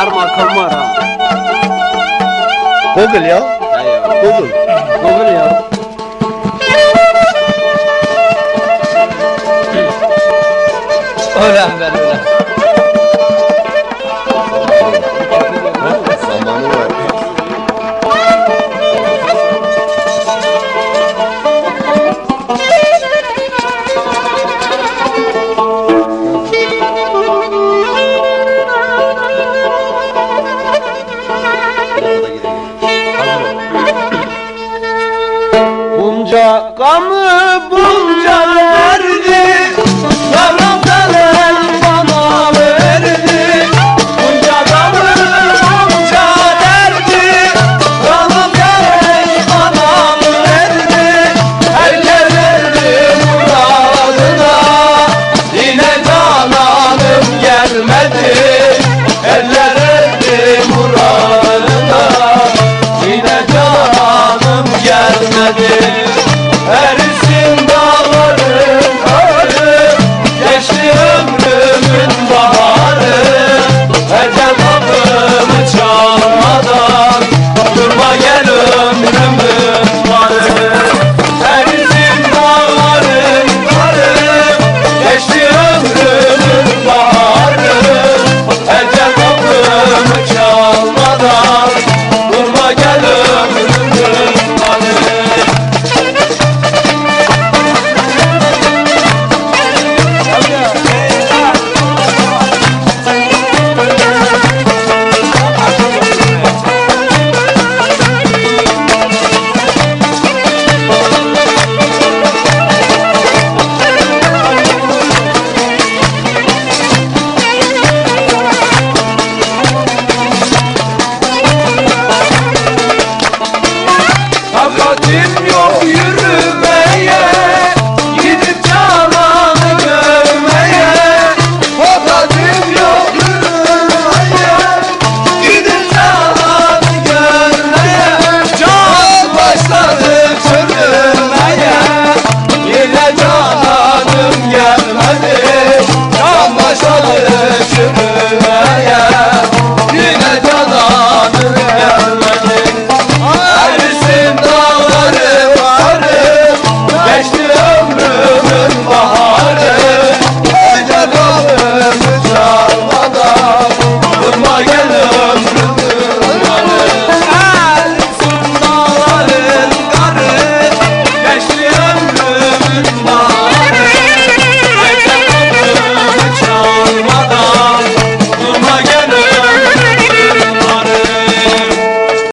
Arma kalmara. Google ya. Hayır. Google. Google ya. Ölen ben ölen. Bunca gamı bunca derdi Yara Señor.